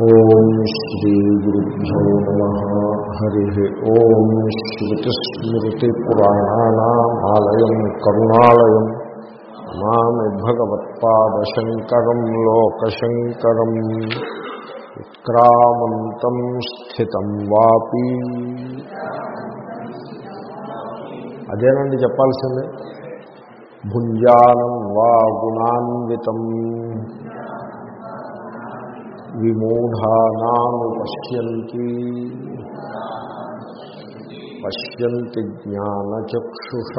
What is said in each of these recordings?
ఓం శ్రీ గురుభ్యో నమ. హరి ఓం శ్రుతిస్మృతిపురాణానామాలయం కరుణాలయం. మామి భగవత్పాదశంకరం లోకశంకరం. ఉత్క్రామంతం స్థితం వాపి. అదేనండి చెప్పాల్సిందే? భుంజానం వా గుణాన్వితం. విమూఢానాను పశ్యంతి పశ్యంతి జ్ఞానచక్షుష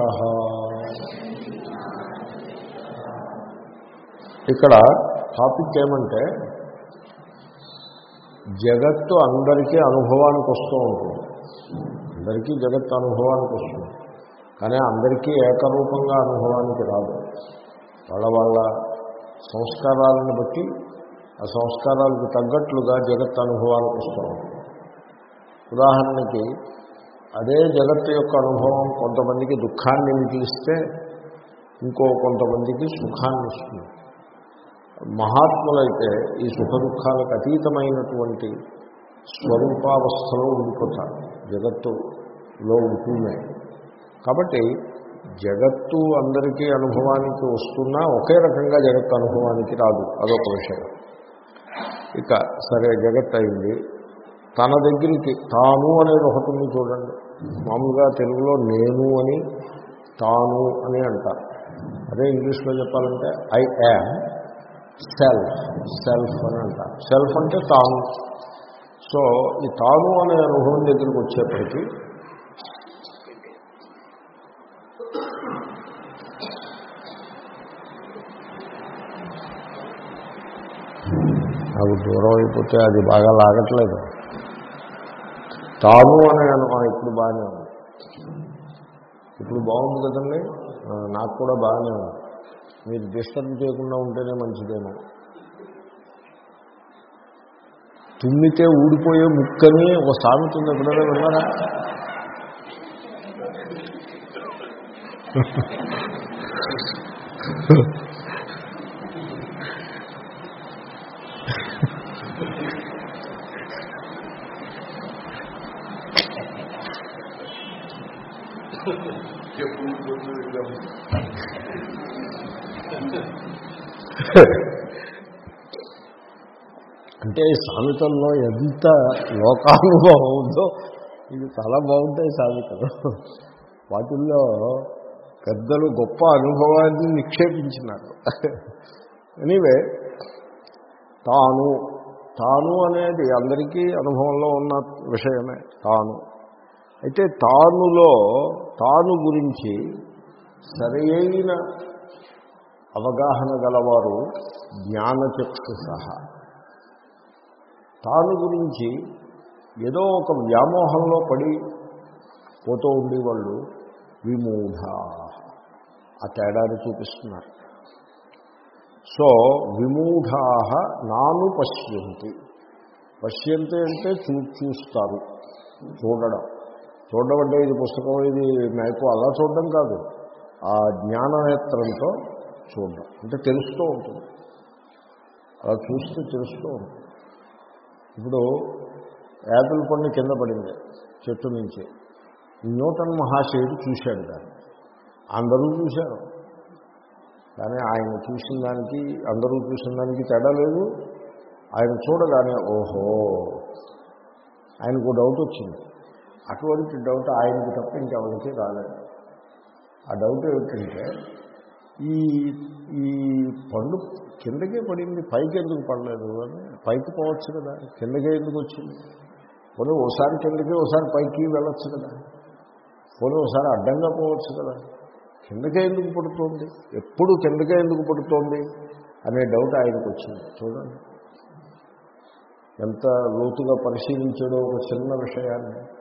ఇక్కడ టాపిక్ ఏమంటే జగత్తు అందరికీ అనుభవానికి వస్తూ ఉంటుంది. అందరికీ జగత్తు అనుభవానికి వస్తుంది. కానీ అందరికీ ఏకరూపంగా అనుభవానికి రాదు. వాళ్ళ వాళ్ళ సంస్కారాలను బట్టి ఆ సంస్కారాలకు తగ్గట్లుగా జగత్ అనుభవాలకు వస్తూ ఉంటుంది ఉదాహరణకి అదే జగత్తు యొక్క అనుభవం కొంతమందికి దుఃఖాన్ని మిగిలిస్తే ఇంకో కొంతమందికి సుఖాన్ని ఇస్తుంది. మహాత్ములైతే ఈ సుఖ దుఃఖాలకు అతీతమైనటువంటి స్వరూపావస్థలో ఉండిపోతారు. జగత్తులో ఉంటూనే. కాబట్టి జగత్తు అందరికీ అనుభవానికి వస్తున్నా ఒకే రకంగా జగత్తు అనుభవానికి రాదు. అదొక విషయం. ఇక సరే జగత్ అయింది. తన దగ్గరికి తాను అనేది ఒకటి ఉంది చూడండి. మామూలుగా తెలుగులో నేను అని తాను అని అంటారు. అదే ఇంగ్లీష్లో చెప్పాలంటే ఐ యామ్ సెల్ఫ్ సెల్ఫ్ అని అంటారు. సెల్ఫ్ అంటే తాను. సో ఈ తాను అనే అనుభవం దగ్గరికి వచ్చేప్పటికీ నాకు దూరం అయిపోతే అది బాగా లాగట్లేదు. తాము అనే అనుమానం ఇప్పుడు బాగానే ఉంది. ఇప్పుడు బాగుంది కదండి? నాకు కూడా బాగానే ఉంది. మీరు డిస్టర్బ్ చేయకుండా ఉంటేనే మంచిదేమో. తుమ్మితే ఊడిపోయే ముక్కని ఒక సామెత ఉంది. ఎప్పుడైనా విన్నారా? అంటే సామెతల్లో ఎంత లోకానుభవం ఉందో ఇది చాలా బాగుంటాయి సామెతలు. వాటిల్లో పెద్దలు గొప్ప అనుభవాన్ని నిక్షేపించినారు. ఎనీవే తాను తాను అనేది అందరికీ అనుభవంలో ఉన్న విషయమే తాను. అయితే తానులో తాను గురించి సరైన అవగాహన గలవారు జ్ఞానచక్షు సహా తాను గురించి ఏదో ఒక వ్యామోహంలో పడి పోతూ ఉండేవాళ్ళు విమూఢ. ఆ తేడాన్ని చూపిస్తున్నారు. సో విమూఢా నాను పశ్యంతి. పశ్యంతి అంటే చూ చూస్తారు. చూడడం. చూడడం అంటే ఇది పుస్తకం ఇది మ్యాపు అలా చూడడం కాదు. ఆ జ్ఞాననేత్రంతో చూడడం అంటే. తెలుస్తూ ఉంటుంది. అలా చూస్తే తెలుస్తూ ఉంటుంది. ఇప్పుడు యాపిల్ పండు కింద పడింది చెట్టు నుంచి. న్యూటన్ మహాశయుడు చూశాడు దాన్ని. అందరూ చూశారు. కానీ ఆయన చూసిన దానికి అందరూ చూసిన దానికి తేడా లేదు. ఆయన చూడగానే ఓహో ఆయనకు డౌట్ వచ్చింది. అటువంటి డౌట్ ఆయనకి తప్ప ఇంకెవరికి రాలేదు. ఆ డౌట్ ఏమిటంటే ఈ ఈ పండు కిందకే పడింది పైకి ఎందుకు పడలేదు అని. పైకి పోవచ్చు కదా కిందకే ఎందుకు వచ్చింది? పోనీ ఓసారి కిందకి ఓసారి పైకి వెళ్ళొచ్చు కదా. పోనీ ఒకసారి అడ్డంగా పోవచ్చు కదా. కిందకే ఎందుకు పడుతోంది? ఎప్పుడు కిందకే ఎందుకు పడుతోంది అనే డౌట్ ఆయనకు వచ్చింది. చూడండి. ఎంత లోతుగా పరిశీలించాడో ఒక చిన్న విషయాన్ని.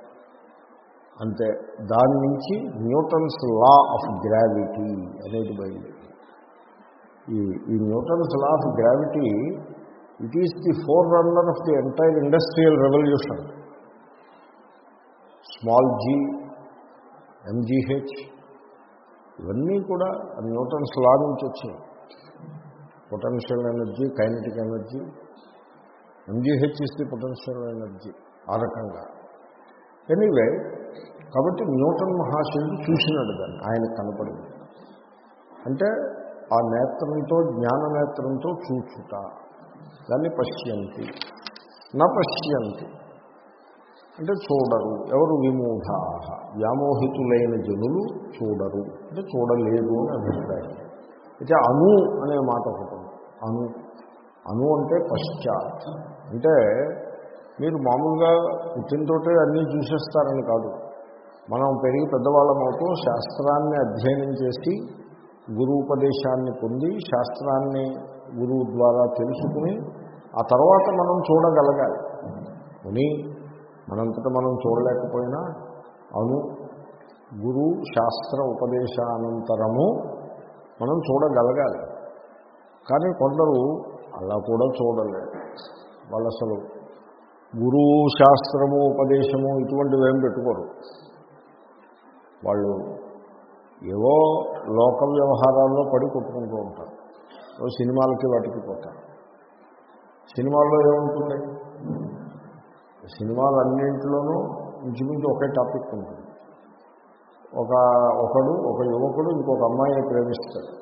అంతే దాని నుంచి న్యూటన్స్ లా ఆఫ్ గ్రావిటీ అనేది బయలుదేరి ఈ ఈ Newton's law of gravity it is the forerunner of the entire industrial revolution small g mgh ఇవన్నీ కూడా న్యూటన్స్ లా నుంచి వచ్చాయి potential energy kinetic energy mgh is the potential energy ఆ రకంగా. ఎనీవే కాబట్టి న్యూటన్ మహాశయుడు చూసినాడు దాన్ని ఆయన కనపడింది. అంటే ఆ నేత్రంతో జ్ఞాన నేత్రంతో చూచుట దాన్ని పశ్యంతి. నా పశ్యంతి. అంటే చూడరు ఎవరు విమూఢా. వ్యామోహితులైన జనులు చూడరు. అంటే చూడలేదు అని అభిప్రాయం. అయితే అను అనే మాట ఒకటి అను. అను అంటే పశ్చాత్. అంటే మీరు మామూలుగా పుట్టినతోటే అన్నీ చూసేస్తారని కాదు. మనం పెరిగి పెద్దవాళ్ళం అవుతూ శాస్త్రాన్ని అధ్యయనం చేసి గురువుపదేశాన్ని పొంది శాస్త్రాన్ని గురువు ద్వారా తెలుసుకుని ఆ తర్వాత మనం చూడగలగాలి. అని మనంతట మనం చూడలేకపోయినా అను గురు శాస్త్ర ఉపదేశానంతరము మనం చూడగలగాలి. కానీ కొందరు అలా కూడా చూడలేదు వాళ్ళు అసలు గురువు శాస్త్రము ఉపదేశము ఇటువంటివి ఏం పెట్టుకోరు. వాళ్ళు ఏవో లోక వ్యవహారాల్లో పడి కొట్టుకుంటూ ఉంటారు. సినిమాలకి వాటికి పోతారు. సినిమాల్లో ఏముంటుంది? సినిమాలన్నింటిలోనూ ఇంచుమించు ఒకే టాపిక్ ఉంటుంది. ఒక ఒకడు ఒక యువకుడు ఇంకొక అమ్మాయిని ప్రేమిస్తాడు.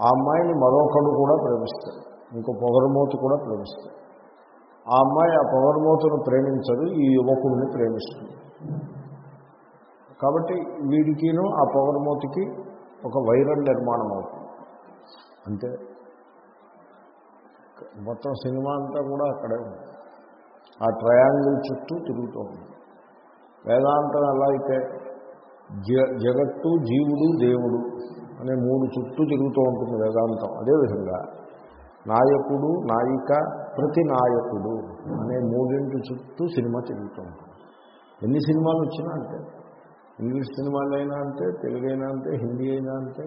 ఆ అమ్మాయిని మరొకడు కూడా ప్రేమిస్తాడు. ఇంకో పొగరమూత కూడా ప్రేమిస్తాడు. ఆ అమ్మాయి ఆ పొగరమూతను ప్రేమించదు ఈ యువకుడిని ప్రేమిస్తుంది. కాబట్టి వీడికిను ఆ పొగరమూతికి ఒక వైరల్ నిర్మాణం అవుతుంది అంతే. మొత్తం సినిమా అంతా కూడా అక్కడే ఉంది. ఆ ట్రయాంగిల్ చుట్టూ తిరుగుతూ ఉంది. వేదాంతం ఎలా అయితే జ జగత్తు జీవుడు దేవుడు అనే మూడు చుట్టూ తిరుగుతూ ఉంటుంది వేదాంతం అదేవిధంగా నాయకుడు నాయిక ప్రతి నాయకుడు అనే మూడింటి చుట్టూ సినిమా తిరుగుతూ ఉంటుంది. ఎన్ని సినిమాలు వచ్చినా అంటే ఇంగ్లీష్ సినిమాలు అయినా అంతే తెలుగు అయినా అంతే హిందీ అయినా అంతే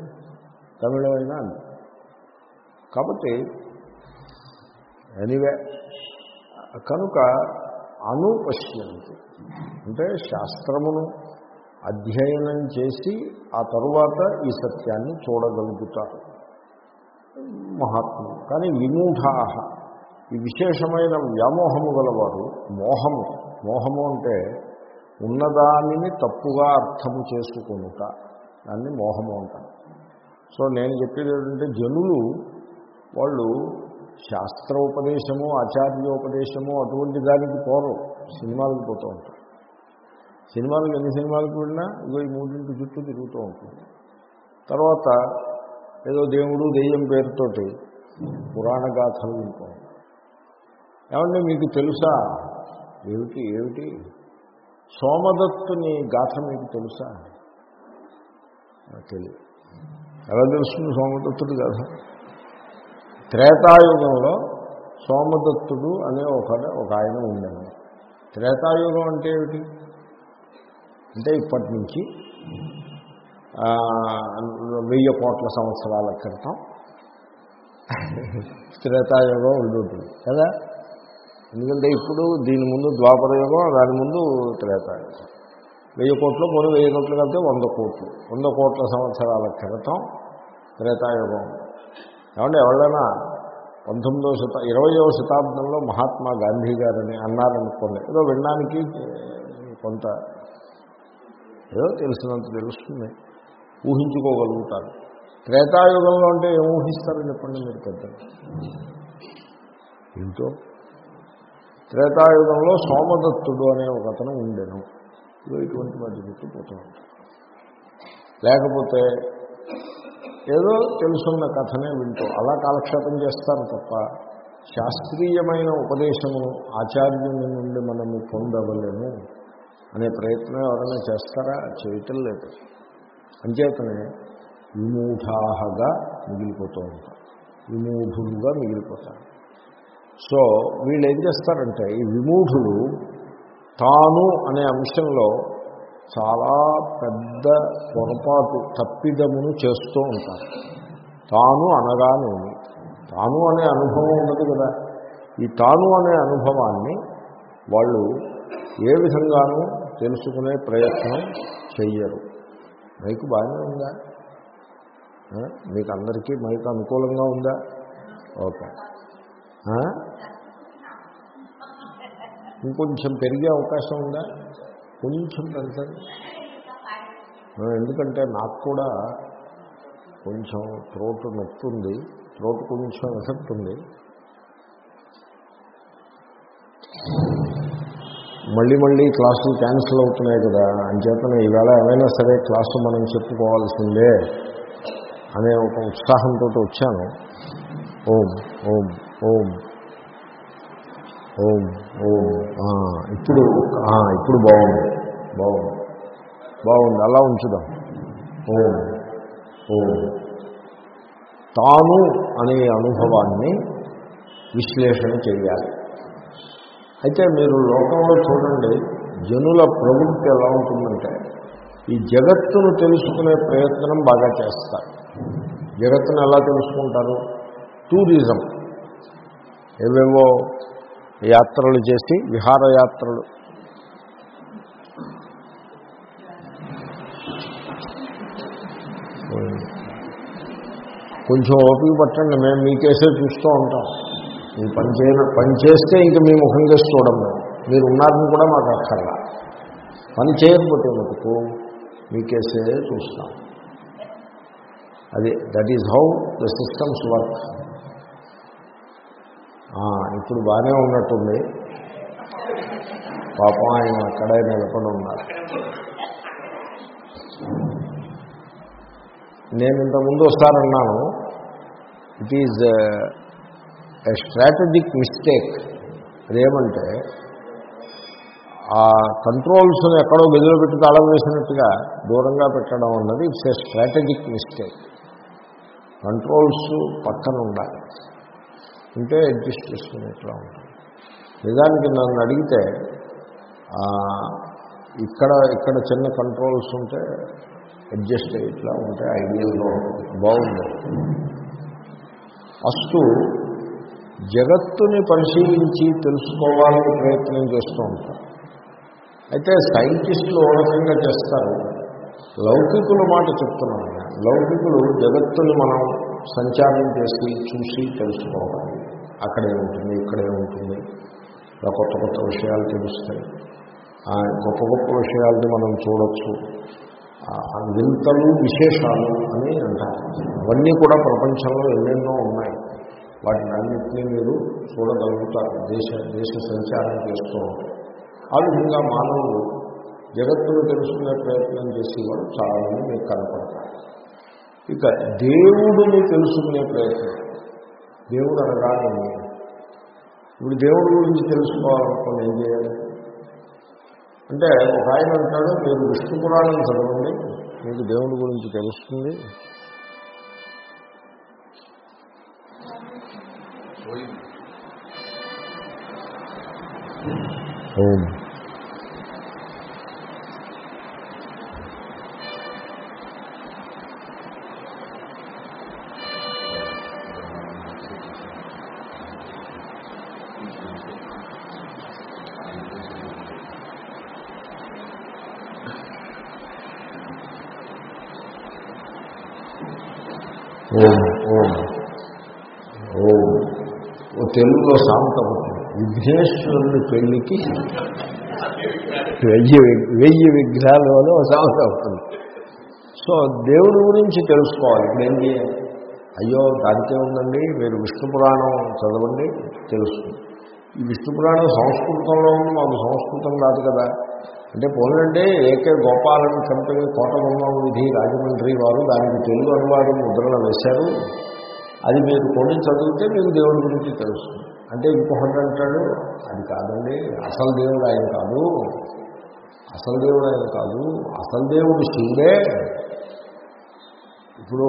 తమిళం అయినా అంతే. కాబట్టి ఎనీవే కనుక అనుపశ్యంతి అంటే శాస్త్రమును అధ్యయనం చేసి ఆ తరువాత ఈ సత్యాన్ని చూడగలుగుతారు. మహాత్ములు. కానీ విమూఢాహ ఈ విశేషమైన వ్యామోహము గలవారు మోహము. మోహము అంటే ఉన్నదానిని తప్పుగా అర్థము చేసుకునుట. దాన్ని మోహము అంటారు. సో నేను చెప్పేది ఏంటంటే జనులు వాళ్ళు శాస్త్రోపదేశము ఆచార్యోపదేశము అటువంటి దానికి పోరు. సినిమాలకు పోతూ ఉంటారు. సినిమాలకు ఎన్ని సినిమాలకు వెళ్ళినా ఇగో ఈ మూడింటి చుట్టూ తిరుగుతూ ఉంటుంది. తర్వాత ఏదో దేవుడు దెయ్యం పేరుతోటి పురాణ గాథలు వింటూ ఉంటారు. ఏమంటే మీకు తెలుసా? ఏమిటి ఏమిటి? సోమదత్తుని గాథ మీకు తెలుసా? తెలియదు ఎలా తెలుస్తుంది సోమదత్తుడి గాథ? త్రేతాయుగంలో సోమదత్తుడు అనే ఒక ఒక ఆయన ఉండేది త్రేతాయుగం అంటే ఏమిటి? అంటే ఇప్పటి నుంచి వెయ్యి కోట్ల సంవత్సరాల క్రితం త్రేతాయుగం ఉండుంటుంది. కదా? ఎందుకంటే ఇప్పుడు దీని ముందు ద్వాపరయుగం దాని ముందు త్రేతాయుగం. వెయ్యి కోట్లు మూడు వెయ్యి కోట్లు కలిపితే వంద కోట్లు. వంద కోట్ల సంవత్సరాల క్రితం త్రేతాయుగం. ఏమంటే ఎవరైనా పంతొమ్మిదవ శత ఇరవయవ శతాబ్దంలో మహాత్మా గాంధీ గారని అన్నారనుకోండి ఏదో వినడానికి కొంత ఏదో తెలిసినంత తెలుస్తుంది. ఊహించుకోగలుగుతారు. త్రేతాయుగంలో అంటే ఏం ఊహిస్తారని చెప్పండి మీరు పెద్ద ఏంటో? త్రేతాయుగంలో సోమదత్తుడు అనే ఒక అతను ఉండెను. ఇటువంటి వాటి చుట్టూ పోతూ ఉంటారు లేకపోతే ఏదో తెలుసున్న కథనే వింటూ అలా కాలక్షేపం చేస్తారు తప్ప శాస్త్రీయమైన ఉపదేశము ఆచార్యుని నుండి మనము పొందవలేము అనే ప్రయత్నం ఎవరైనా చేస్తారా? చేయటం లేదు. అంచేతనే విమూఢాహగా మిగిలిపోతూ ఉంటారు. విమూఢులుగా మిగిలిపోతారు. సో వీళ్ళు ఏం చేస్తారంటే ఈ విమూఢులు తాను అనే అంశంలో చాలా పెద్ద పొరపాటు తప్పిదమును చేస్తూ ఉంటారు. తాను అనగానేమి తాను అనే అనుభవం ఉన్నది కదా. ఈ తాను అనే అనుభవాన్ని వాళ్ళు ఏ విధంగానూ తెలుసుకునే ప్రయత్నం చెయ్యరు. మైకు బాగానే ఉందా? మీకు అందరికీ మైకు అనుకూలంగా ఉందా? ఓకే. ఇంకొంచెం పెరిగే అవకాశం ఉందా? కొంచెం పెంచండి. ఎందుకంటే నాకు కూడా కొంచెం త్రోట్ నొప్పి ఉంది త్రోట్ కొంచెం ఎఫెక్ట్ ఉంది. మళ్ళీ మళ్ళీ క్లాసులు క్యాన్సిల్ అవుతున్నాయి కదా. అంచేతనే ఈవేళ ఏమైనా సరే క్లాసు మనం చెప్పుకోవాల్సిందే అనే ఒక ఉత్సాహంతో వచ్చాను. ఓం ఓం ఓం. ఓం ఓం ఇప్పుడు ఇప్పుడు బాగుంది. బాగుంది. బాగుంది. అలా ఉంచుదాం. ఓం ఓం. తాను అనే అనుభవాన్ని విశ్లేషణ చేయాలి. అయితే మీరు లోకంలో చూడండి జనుల ప్రవృత్తి ఎలా ఉంటుందంటే ఈ జగత్తును తెలుసుకునే ప్రయత్నం బాగా చేస్తారు. జగత్తును ఎలా తెలుసుకుంటారు? టూరిజం. ఏవేవో యాత్రలు చేసి విహారయాత్రలు. కొంచెం ఓపిక పట్టండి మేము మీకేసే చూస్తూ ఉంటాం. మీ పని చేయన పని చేస్తే ఇంక మీ ముఖం చేసి చూడం మీరు ఉన్నారని కూడా మాకు అక్కర్లా. పని చేయకపోతే మటుకు మీకేసే చూస్తాం. అది that is how the systems work ఇప్పుడు బాగానే ఉన్నట్టుంది. పాపం ఆయన అక్కడే నిలబడి ఉన్నారు. నేను ఇంతకుముందు వస్తానన్నాను. It is a strategic mistake అదేమంటే ఆ కంట్రోల్స్ని ఎక్కడో గదిలో పెట్టి తాళం వేసినట్టుగా దూరంగా పెట్టడం అన్నది it's a strategic mistake controls పక్కన ఉండాలి ఉంటే అడ్జస్ట్ చేసుకునేట్లా ఉంటుంది నిజానికి నన్ను అడిగితే ఇక్కడ ఇక్కడ చిన్న కంట్రోల్స్ ఉంటే అడ్జస్ట్ అయ్యేట్లా ఉంటే ఐడియల్లో బాగుంది ఫస్ట్ జగత్తుని పరిశీలించి తెలుసుకోవాలని ప్రయత్నం చేస్తూ ఉంటారు అయితే సైంటిస్టులు ఓ రకంగా చేస్తారు. లౌకికుల మాట చెప్తున్నాను లౌకికులు జగత్తుని మనం సంచారం చేసి చూసి తెలుసుకోవాలి. అక్కడే ఉంటుంది ఇక్కడే ఉంటుంది. ఇలా కొత్త కొత్త విషయాలు తెలుస్తాయి. ఆ గొప్ప గొప్ప విషయాల్ని మనం చూడొచ్చు. వింతలు విశేషాలు అని అంటారు. అవన్నీ కూడా ప్రపంచంలో ఎన్నెన్నో ఉన్నాయి. వాటిని అన్నింటినీ మీరు చూడగలుగుతారు. దేశ దేశ సంచారం చేస్తూ ఉంటారు ఆ విధంగా మానవులు జగత్తును తెలుసుకునే ప్రయత్నం చేసేవాడు చాలామంది మీకు కనపడతారు. ఇక దేవుడిని తెలుసుకునే ప్రయత్నం దేవుడు అనగానే ఇప్పుడు దేవుడి గురించి తెలుసుకోవాలనుకోండి ఏం చేయాలి? అంటే ఒక ఆయన అంటాడు మీరు విష్ణు పురాణం చదవండి మీకు దేవుడి గురించి తెలుస్తుంది. ఓం ఓం ఊళ్ళో తెలుగులో విఘ్నేశ్వరుని పెళ్ళికి వెయ్యి వెయ్యి విగ్రహాలు వల్ల ఒక సామెత సో దేవుడి గురించి తెలుసుకోవాలి. ఇప్పుడు ఏం చేయాలి అయ్యో దానికే ఉందండి మీరు విష్ణు పురాణం చదవండి తెలుస్తుంది. ఈ విష్ణు పురాణం సంస్కృతంలో ఉంది మాకు సంస్కృతం కాదు కదా. అంటే పోలంటే ఏకే గోపాలన్ కంపెనీ కోటబొమ్మ విధి రాజమండ్రి వారు దానికి తెలుగు అనువాదం ముద్రలు వేశారు. అది మీరు కొన్ని చదివితే మీకు దేవుడి గురించి తెలుస్తుంది. అంటే ఇంకొకటి అంటాడు అది కాదండి అసలు దేవుడు ఆయన కాదు. అసలు దేవుడు ఆయన కాదు. అసలు దేవుడు శివుడే. ఇప్పుడు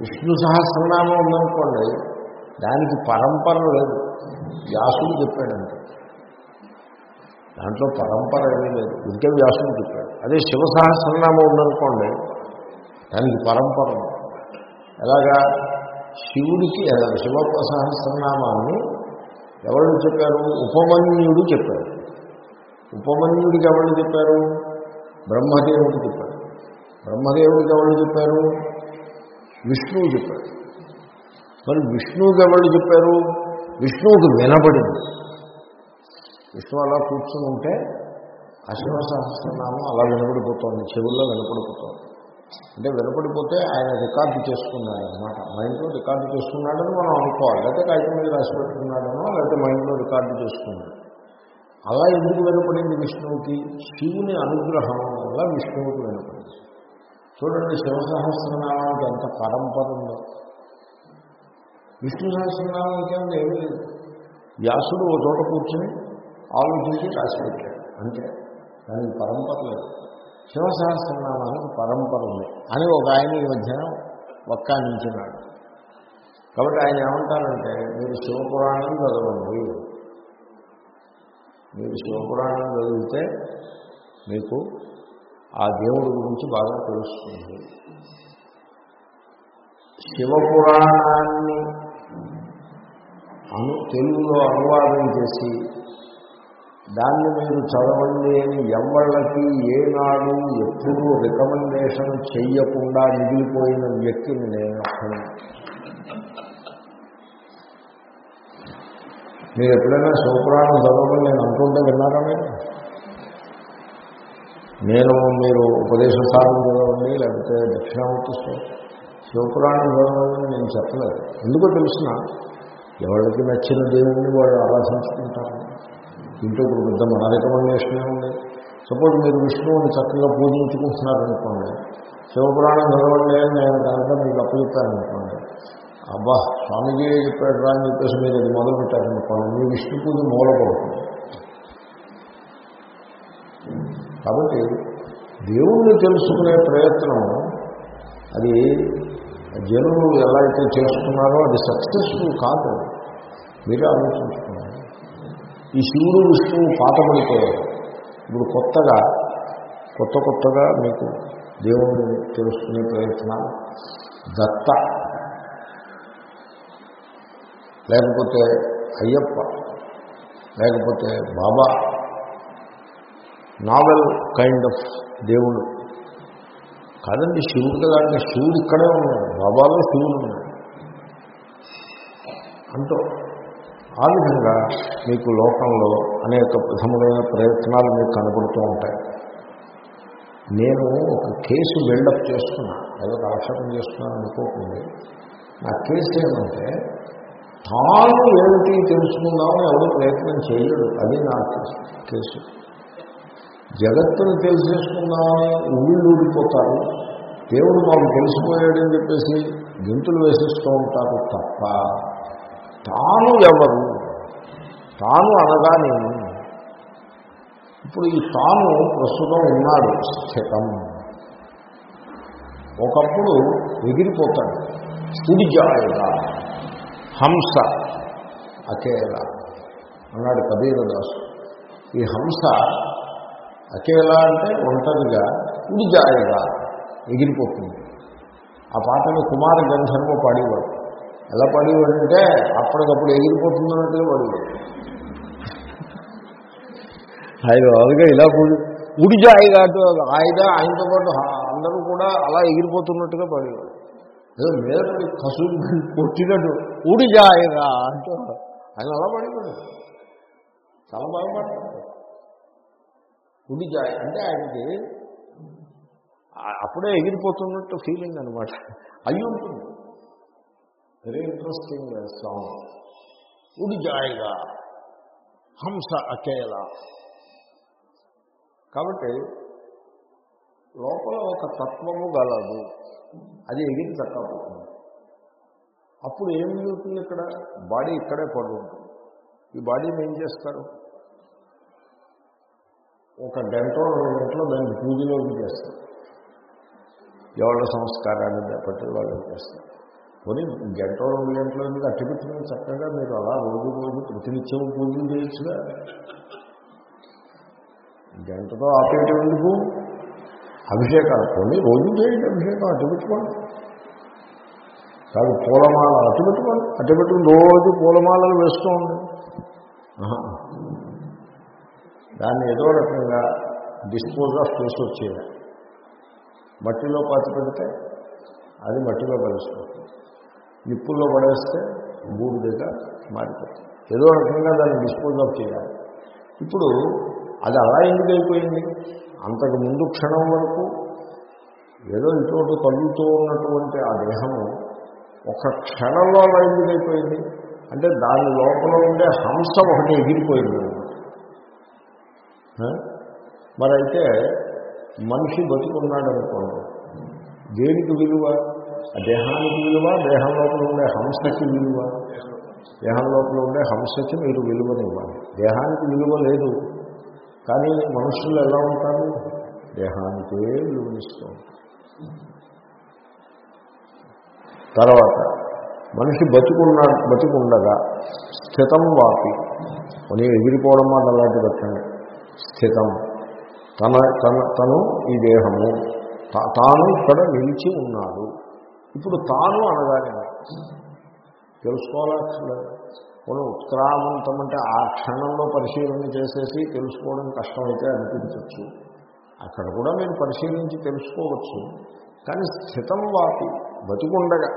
విష్ణు సహస్రనామం ఉందనుకోండి దానికి పరంపర లేదు. వ్యాసుడు చెప్పాడంటే. దాంట్లో పరంపర ఏమీ లేదు. ఇంకే వ్యాసుడు చెప్పాడు. అదే శివ సహస్రనామం ఉందనుకోండి దానికి పరంపర ఎలాగా? శివుడికి శివ సహస్రనామాన్ని ఎవరు చెప్పారు? ఉపమన్యుడు చెప్పారు. ఉపమన్యుడికి ఎవరు చెప్పారు? బ్రహ్మదేవుడు చెప్పారు. బ్రహ్మదేవుడికి ఎవరు చెప్పారు? విష్ణువు చెప్పారు. మరి విష్ణువుకి ఎవరు చెప్పారు? విష్ణువుకి వినబడింది. విష్ణు అలా కూర్చుని ఉంటే అశ్వ సహస్రనామం అలా వినపడిపోతుంది చెవుల్లో వినపడిపోతుంది. అంటే వినపడిపోతే ఆయన రికార్డు చేసుకున్నాడు అనమాట మైండ్లో రికార్డు చేసుకున్నాడని మనం అనుకోవాలి. లేకపోతే కాగితం మీద రాసి పెట్టుకున్నాడనో లేకపోతే మైండ్లో రికార్డు చేసుకున్నాడు. అలా ఎందుకు వినపడింది విష్ణువుకి? శివుని అనుగ్రహం వల్ల విష్ణువుకి వినపడింది. చూడండి శివసహస్రనామానికి ఎంత పరంపర ఉందో. విష్ణు సహస్రనామానికి ఏమి లేదు. వ్యాసుడు ఓ చోట కూర్చొని ఆలోచించి రాసి పెట్టాడు. అంతే. దానికి పరంపర లేదు. శివసహస్రనామానికి పరంపర ఉంది. అని ఒక ఆయన ఈ మధ్యన వక్కానించినాడు. కాబట్టి ఆయన ఏమంటారంటే మీరు శివపురాణం చదవండి. మీరు శివపురాణం చదివితే మీకు ఆ దేవుడి గురించి బాగా తెలుస్తుంది. శివపురాణాన్ని అను తెలుగులో అనువాదం చేసి దాన్ని మీరు చదవండి అని ఎవళ్ళకి ఏనాడు ఎప్పుడూ రికమెండేషన్ చెయ్యకుండా మిగిలిపోయిన వ్యక్తిని నేను ఒక్కనే. మీరు ఎప్పుడైనా శివపురాణం చదవమని నేను అనుకుంటే విన్నారా మీరు? నేను మీరు ఉపదేశ సాధన చదవండి లేకపోతే దక్షిణామూర్తి శివపురాణం చదవాలని నేను చెప్పలేదు. ఎందుకో తెలిసిన ఎవరికి నచ్చిన దేవుణ్ణి వాళ్ళు ఆరాధించుకుంటారు. ఇంట్లో ఇప్పుడు పెద్ద మన రికమెండేషనే ఉంది. సపోజ్ మీరు విష్ణువుని చక్కగా పూజించుకుంటున్నారనుకోండి శివపురాణం చదవండి అని నేను కనుక మీకు అప్పచెప్పారనుకోండి అబ్బా స్వామిజీ చెప్పాడు రా అని చెప్పేసి మీరు అది మొదలు పెట్టారనుకోండి మీ విష్ణు పూజ మూలపడుతుంది. కాబట్టి దేవుణ్ణి తెలుసుకునే ప్రయత్నం అది జనులు ఎలా అయితే చేస్తున్నారో అది సక్సెస్ఫుల్ కాదు. మీరే ఆలోచించుకున్నారు ఈ శివుడు విష్ణువు పాతపడిపోయారు ఇప్పుడు కొత్తగా కొత్త కొత్తగా మీకు దేవుణ్ణి తెలుసుకునే ప్రయత్నాలు దత్త. లేకపోతే అయ్యప్ప లేకపోతే బాబా. నావెల్ కైండ్ ఆఫ్ దేవుడు. కాదండి శివుడు కదా అంటే శివుడు ఇక్కడే ఉన్నాడు. బాబాలో శివుడు ఉన్నాడు. అంటూ ఆ విధంగా మీకు లోకంలో అనేక విధములైన ప్రయత్నాలు మీకు కనబడుతూ ఉంటాయి. నేను ఒక కేసు బిల్డప్ చేస్తున్నా ఏదో ఆక్షేపం చేస్తున్నాను అనుకోకుండా. నా కేసు ఏమంటే తాను ఏమిటి తెలుసుకుందామని ఎవరు ప్రయత్నం చేయడు. అది నా కేసు. జగత్తును తెలిసేసుకుందామని ఊళ్ళు ఊడిపోతారు. దేవుడు మాకు తెలిసిపోయాడని చెప్పేసి గింతులు వేసేస్తూ ఉంటారు తప్ప తాను ఎవరు? తాను అనగానేమి ఇప్పుడు ఈ తాను ప్రస్తుతం ఉన్నాడు స్థితం. ఒకప్పుడు ఎగిరిపోతాడు. ఉడిజాయగా హంస అకేలా అన్నాడు కబీరదాసు. ఈ హంస అకేలా అంటే ఒంటరిగా ఉడిజాయగా ఎగిరిపోతుంది. ఆ పాటను కుమార గంధర్వ పాడేవాడు. ఎలా పాడేవాడంటే అప్పటికప్పుడు ఎగిరిపోతుందన్నట్టుగా పాడేవాడు. ఆయన మామూలుగా ఇలా ఉడిజాయిగా అటు ఆయన ఆయనతో పాటు అందరూ కూడా అలా ఎగిరిపోతున్నట్టుగా పాడేవాడు. ఏదో మీద కసులు కొట్టినట్టు. ఉడిజాయిగా అంటూ ఆయన అలా పడిపోయాడు చాలా బాగా పాడతాడు ఉడిజాయి అంటే ఆయనకి అప్పుడే ఎగిరిపోతున్నట్టు ఫీలింగ్ అనమాట అయి ఉంటుంది. వెరీ ఇంట్రెస్టింగ్ సాంగ్ ఉడిజాయిగా హంస అకేలా కాబట్టి లోపల ఒక తత్వము గలదు. అది ఎగిరి చక్కపోతుంది అప్పుడు ఏం జరుగుతుంది ఇక్కడ? బాడీ ఇక్కడే పడి ఉంటుంది ఈ బాడీని ఏం చేస్తారు? ఒక గంటలో రెండు గంటలో దాన్ని పూజలోకి చేస్తారు. ఎవరి సంస్కారాన్ని బట్టి వాళ్ళు చేస్తారు. పోనీ గంట రెండు గంటల ఎందుకు అట్టిపెట్టుకుని చక్కగా మీరు అలా రోజు రోజు ప్రతినిత్యం పూజలు చేయొచ్చుగా. గంటతో ఆపేయటం ఎందుకు? అభిషేకాలు. కొన్ని రోజు చేయండి అభిషేకం అటు పెట్టుకోండి. కాదు పూలమాల అటు పెట్టుకోండి. పెట్టుకుని రోజు పూలమాలలు వేస్తూ ఉండండి. దాన్ని ఏదో రకంగా డిస్పోజ్ ఆఫ్ చేసి వచ్చేయాలి. మట్టిలో పాతి పెడితే అది మట్టిలో కలిసిపోతుంది నిప్పుల్లో పడేస్తే బూడిదగా మారిపోతుంది ఏదో రకంగా దాన్ని డిస్పోజ్ ఆఫ్ చేయాలి. ఇప్పుడు అది అలా ఎందుకు అయిపోయింది? అంతకు ముందు క్షణం వరకు ఏదో ఇటువంటి కలుగుతూ ఉన్నటువంటి ఆ దేహము ఒక క్షణంలో అలా ఎందుకు అయిపోయింది? అంటే దాని లోపల ఉండే హంస ఒకటి ఎగిరిపోయింది మరైతే మనిషి బతుకున్నాడనుకోండి దేనికి విలువ? ఆ దేహానికి విలువ దేహం లోపల ఉండే హంసకి విలువ. దేహం లోపల ఉండే హంసకి మీరు విలువనివ్వాలి దేహానికి విలువ లేదు. కానీ మనుషులు ఎలా ఉంటారు? దేహానికే విలువనిస్తూ తర్వాత మనిషి బతుకున్న బతుకుండగా స్థితం వాపి. కొని ఎగిరిపోవడం మాట అలాంటి పెట్టండి స్థితం. తన తన తను ఈ దేహము. తాను ఇక్కడ నిలిచి ఉన్నాడు. ఇప్పుడు తాను అనగానే తెలుసుకోవాల్సిన మనం ఉత్క్రామంతం అంటే ఆ క్షణంలో పరిశీలన చేసేసి తెలుసుకోవడం కష్టమైతే అనిపించవచ్చు అక్కడ కూడా మీరు పరిశీలించి తెలుసుకోవచ్చు. కానీ స్థితం వాపి బతికుండగా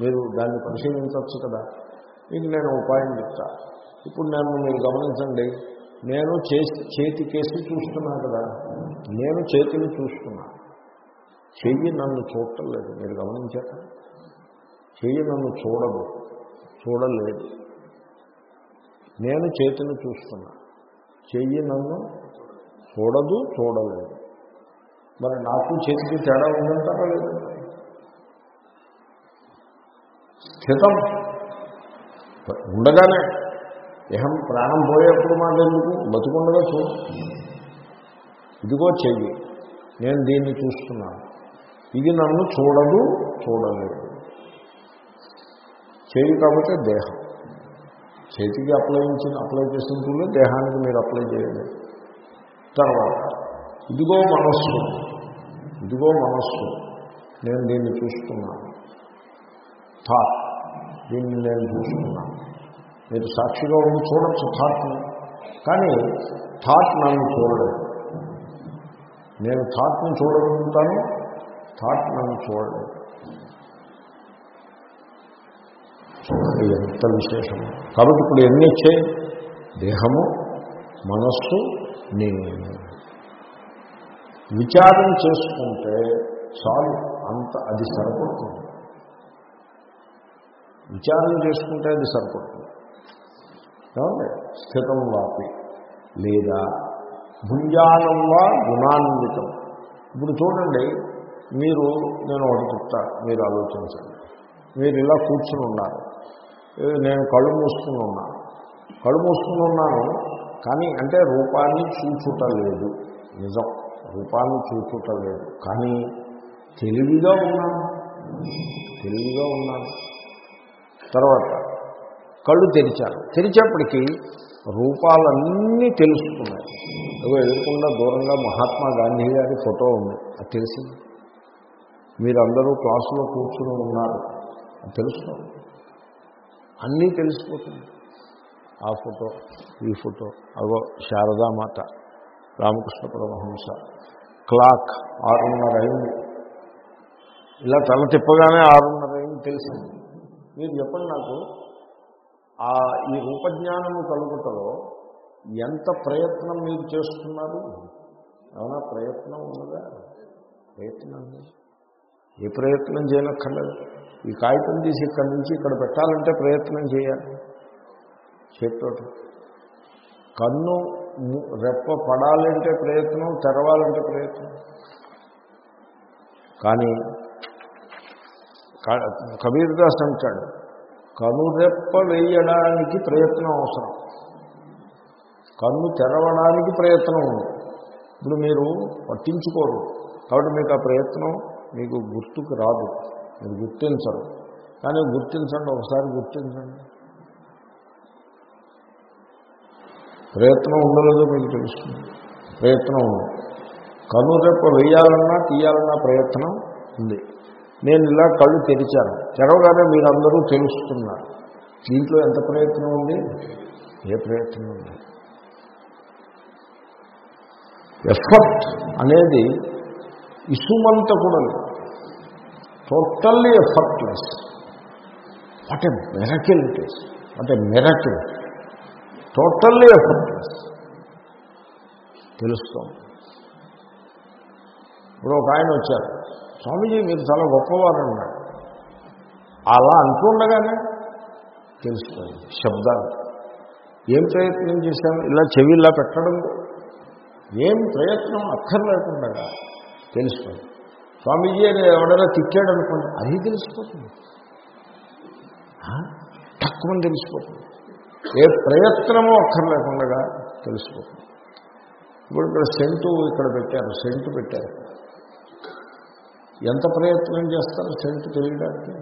మీరు దాన్ని పరిశీలించవచ్చు కదా? మీకు నేను ఉపాయం చెప్తా. ఇప్పుడు నేను మీరు గమనించండి. నేను చేసి చేతికేసి చూస్తున్నా కదా? నేను చేతిని చూస్తున్నా చెయ్యి నన్ను చూడటం లేదు మీరు గమనించాక చెయ్యి నన్ను చూడదు. చూడలేదు. నేను చేతిని చూస్తున్నా. చెయ్యి నన్ను చూడదు చూడలేదు. మరి నాకు చేతికి తేడా ఉందంటారా లేదు? స్థితం. ఉండగానే. దేహం ప్రాణం పోయేప్పుడు మాకెందుకు? బతుకుండగా చూడు. ఇదిగో చెయ్యి. నేను దీన్ని చూస్తున్నాను. ఇది నన్ను చూడదు చూడలేదు. చేయి కాబట్టి దేహం. చేతికి అప్లై చేసిన అప్లై చేసిన టూలే దేహానికి మీరు అప్లై చేయాలి తర్వాత ఇదిగో మనస్సు. ఇదిగో మనస్సు. నేను దీన్ని చూస్తున్నాను. థాట్. దీన్ని నేను చూస్తున్నాను. మీరు సాక్షిగా ఉండి చూడొచ్చు థాట్ని కానీ థాట్ నన్ను చూడలేదు. నేను థాట్ని చూడగలుగుతాను థాట్ మనం చూడలేదు. చూడండి ఎంత విశేషం. కాబట్టి ఇప్పుడు ఎన్ని వచ్చాయి? దేహము మనస్సు నేను. విచారం చేసుకుంటే చాలు అంత అది సరిపడుతుంది. విచారం చేసుకుంటే అది సరిపడుతుంది. ఏమండి? స్థితం వాపి. లేదా భుంజానం వా గుణాన్వితం. ఇప్పుడు చూడండి మీరు నేను ఒకటి చెప్తా మీరు ఆలోచించండి. మీరు ఇలా కూర్చుని ఉన్నారు. నేను కళ్ళు మూసుకుని ఉన్నాను కళ్ళు మూసుకుని ఉన్నాను కానీ అంటే రూపాన్ని చూచుట లేదు నిజం రూపాన్ని చూచుట లేదు కానీ తెలివిగా ఉన్నాను. తెలివిగా ఉన్నాను. తర్వాత కళ్ళు తెరిచాను తెరిచేప్పటికీ రూపాలన్నీ తెలుస్తున్నాయి. ఏవో ఎదురకుండా దూరంగా మహాత్మా గాంధీ గారి ఫోటో ఉంది. అది తెలిసింది. మీరందరూ క్లాసులో కూర్చుని ఉన్నారు. తెలుసుకో. అన్నీ తెలిసిపోతుంది. ఆ ఫోటో ఈ ఫోటో అగో శారదామాత రామకృష్ణ పరమహంస క్లాక్ ఆరున్నర అయింది ఇలా తల తిప్పగానే ఆరున్నర అయింది తెలిసింది మీరు చెప్పండి నాకు ఆ ఈ రూపజ్ఞానము కలుగుటలో ఎంత ప్రయత్నం మీరు చేస్తున్నారు? ఏమైనా ప్రయత్నం ఉన్నదా? ప్రయత్నం లేదు. ఏ ప్రయత్నం చేయనక్కర్లేదు. ఈ కాగితం తీసి ఇక్కడి నుంచి ఇక్కడ పెట్టాలంటే ప్రయత్నం చేయాలి. చేతితోటి. కన్ను రెప్ప పడాలంటే ప్రయత్నం తెరవాలంటే ప్రయత్నం. కానీ కబీర్దాస్ కబీర్ దాస్ అంటాడు కనురెప్ప వేయడానికి ప్రయత్నం అవసరం. కన్ను తెరవడానికి ప్రయత్నం ఉంది ఇప్పుడు మీరు పట్టించుకోరు. కాబట్టి మీకు ఆ ప్రయత్నం మీకు గుర్తుకు రాదు. మీరు గుర్తించరు. కానీ గుర్తించండి ఒకసారి గుర్తించండి. ప్రయత్నం ఉండలేదో మీకు తెలుస్తుంది. ప్రయత్నం ఉంది కనురెప్ప వేయాలన్నా తీయాలన్నా ప్రయత్నం ఉంది. నేను ఇలా కళ్ళు తెరిచాను. తెరవగానే మీరందరూ తెలుస్తున్నారు. దీంట్లో ఎంత ప్రయత్నం ఉంది? ఏ ప్రయత్నం ఉంది? ఎఫర్ట్ అనేది ఇసుమంత కూడా లేదు. Totally effortless what a miracle it is what a miracle totally effortless తెలుస్తాం ఇప్పుడు ఒక ఆయన వచ్చారు. స్వామీజీ మీరు చాలా గొప్పవారు అన్నాడు అలా అంటుండగానే తెలుస్తుంది. శబ్దాలు. ఏం ప్రయత్నం చేశాను ఇలా చెవి ఇలా పెట్టడం ఏం ప్రయత్నం అక్కర్లేకుండా తెలిసిపోయింది స్వామీజీ అని ఎవడైనా తిట్టాడు అనుకోండి అది తెలిసిపోతుంది. ఆ? తెలిసిపోతుంది. ఏ ప్రయత్నమో అక్కర్లేకుండా తెలిసిపోతుంది. ఇప్పుడు ఇక్కడ సెంటు ఇక్కడ పెట్టారు సెంటు పెట్టారు. ఎంత ప్రయత్నం చేస్తారు సెంటు తెలియడానికి?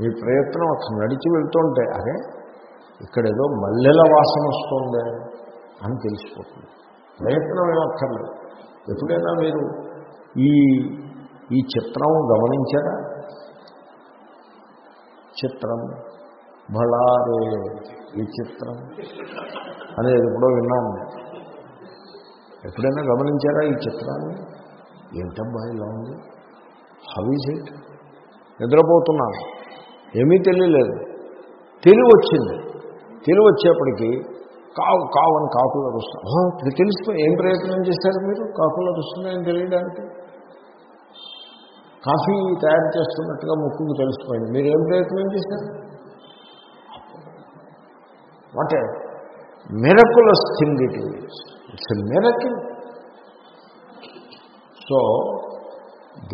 మీ ప్రయత్నం అక్కడ నడిచి వెళ్తుంటే అరే ఇక్కడ ఏదో మల్లెల వాసన వస్తుందే అని తెలిసిపోతుంది. ప్రయత్నం ఏమక్కర్లేదు ఎప్పుడైనా మీరు ఈ ఈ చిత్రం గమనించారా? చిత్రం. భళారే ఈ చిత్రం. అనేది ఎప్పుడో విన్నాను ఎప్పుడైనా గమనించారా ఈ చిత్రాన్ని? ఏంటబ్బా ఇలా ఉంది? హౌ ఈజ్ ఇట్ నిద్రపోతున్నాను. ఏమీ తెలియలేదు. తెలివి వచ్చింది తెలివి వచ్చేప్పటికీ కావు కావు అని కాకులు అరుస్తాం ఓ, ఇది తెలిసిపోయి ఏం ప్రయత్నం చేశారు మీరు? కాకులు అరుస్తున్నాయని తెలియడానికి? కాఫీ తయారు చేస్తున్నట్టుగా ముక్కుకు తెలిసిపోయింది మీరు ఏం ప్రయత్నం చేశారు? What a miraculous thing it is it's miracle so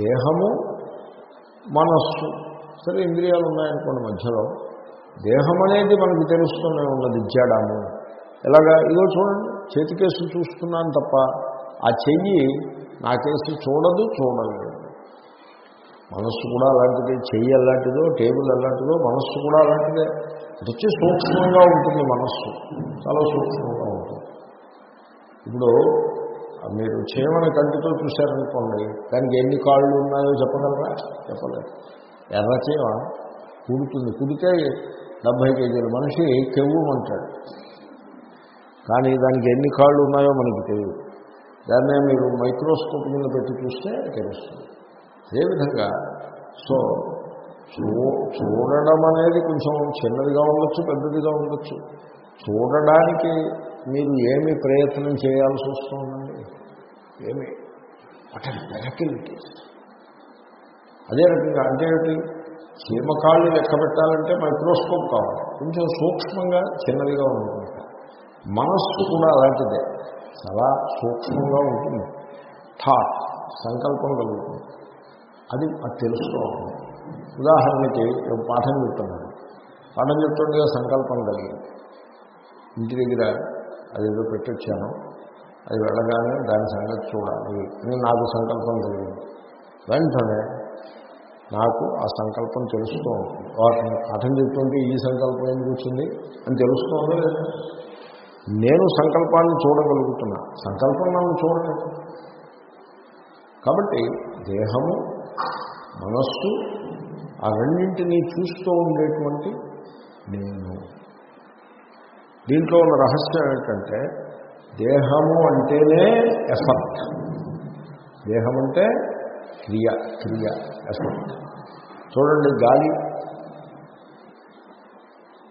దేహము మనస్సు సరే ఇంద్రియాలు ఉన్నాయనుకోండి మధ్యలో. దేహం అనేది మనకు తెలుస్తూనే ఉన్నది జడము ఎలాగా? ఇదో చూడండి చేతికేసి చూస్తున్నాను తప్ప ఆ చెయ్యి నాకేసి చూడదు చూడలేదు. మనస్సు కూడా అలాంటిదే చెయ్యి అలాంటిదో టేబుల్ అలాంటిదో మనస్సు కూడా అలాంటిదే. వచ్చి సూక్ష్మంగా ఉంటుంది మనస్సు. చాలా సూక్ష్మంగా ఉంటుంది. ఇప్పుడు మీరు చీమని కంటితో చూశారనుకోండి దానికి ఎన్ని కాళ్ళు ఉన్నాయో చెప్పగలరా? చెప్పలేదు. ఎర్ర చీమ కుడుతుంది. కుడితే డెబ్భై కేజీల. మనిషి కెవ్వమంటాడు? కానీ దానికి ఎన్ని కాళ్ళు ఉన్నాయో మనకి తెలియదు. దాన్నే మీరు మైక్రోస్కోప్ మీద పెట్టి చూస్తే తెలుస్తుంది. అదేవిధంగా సో చూ చూడడం అనేది కొంచెం చిన్నదిగా ఉండొచ్చు పెద్దదిగా ఉండొచ్చు. చూడడానికి మీరు ఏమి ప్రయత్నం చేయాల్సి వస్తుందండి? ఏమి? వాట్ మెరకిలిటీ అదే రకంగా అంటే ఏమిటి? చీమకాళ్ళు లెక్క పెట్టాలంటే మైక్రోస్కోప్ కావాలి. కొంచెం సూక్ష్మంగా చిన్నదిగా ఉంటుంది. మనస్సు కూడా అలాంటిదే. చాలా సూక్ష్మంగా ఉంటుంది. థాట్ సంకల్పం కలుగుతుంది. అది అది తెలుసుకోవాలి ఉదాహరణకి పాఠం చెప్తున్నాను పాఠం చెప్తుండగా సంకల్పం కలిగింది. ఇంటి దగ్గర అదేదో పెట్టొచ్చాను. అది వెళ్ళగానే దాని సంగతి చూడాలి. అని నాకు సంకల్పం కలిగింది. వెంటనే నాకు ఆ సంకల్పం తెలుస్తూ ఉంటుంది. వాటిని పాఠం చెప్తుంటే ఈ సంకల్పం ఎందుకు వచ్చింది? అని తెలుస్తోందో లేదా? నేను సంకల్పాన్ని చూడగలుగుతున్నా. సంకల్పం నన్ను చూడలేదు కాబట్టి దేహము మనస్సు ఆ రెండింటినీ చూస్తూ ఉండేటువంటి నేను. దీంట్లో ఉన్న రహస్యం ఏంటంటే దేహము అంటేనే ఎఫర్ట్ దేహం అంటే క్రియ క్రియ ఎఫర్ట్ చూడండి గాలి.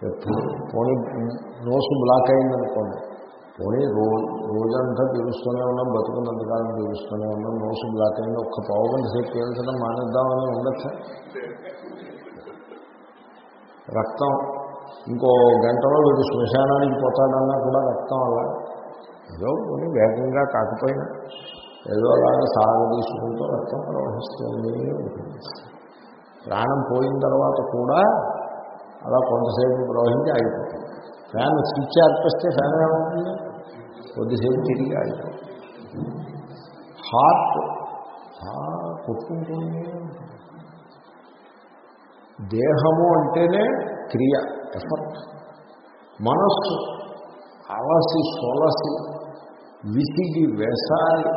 ఎప్పుడు పోనీ నోసు బ్లాక్ అయిందనుకోండి. పోనీ రోజు రోజంతా పీలుస్తూనే ఉన్నాం బతుకున్నంతకాలం పీలుస్తూనే ఉన్నాం నోసు బ్లాక్ అయింది ఒక్క పావు గంట సేపు పీల్చడం మానేద్దామని ఉండొచ్చా? రక్తం ఇంకో గంటలో వీడు శ్మశానానికి పోతాడన్నా కూడా రక్తం అలా. ఏదో కొన్ని వేగంగా కాకపోయినా ఏదో అలాగే సాగు తీసుకుంటూ రక్తం ప్రవహిస్తూనే ఉంటుంది. ప్రాణం పోయిన తర్వాత కూడా అలా కొంతసేపు ప్రవహించి ఆగిపోతుంది. ఫ్యాన్ స్విచ్ ఆర్పిస్తే ఫ్యాన్ ఏమవుతుంది? కొద్దిసేపు తిరిగి ఆగిపోతుంది. హార్ట్ కొట్టుకుంటుంది దేహము అంటేనే క్రియ ఎఫర్ట్. మనస్సు అలసి సొలసి విసిగి వేసాలి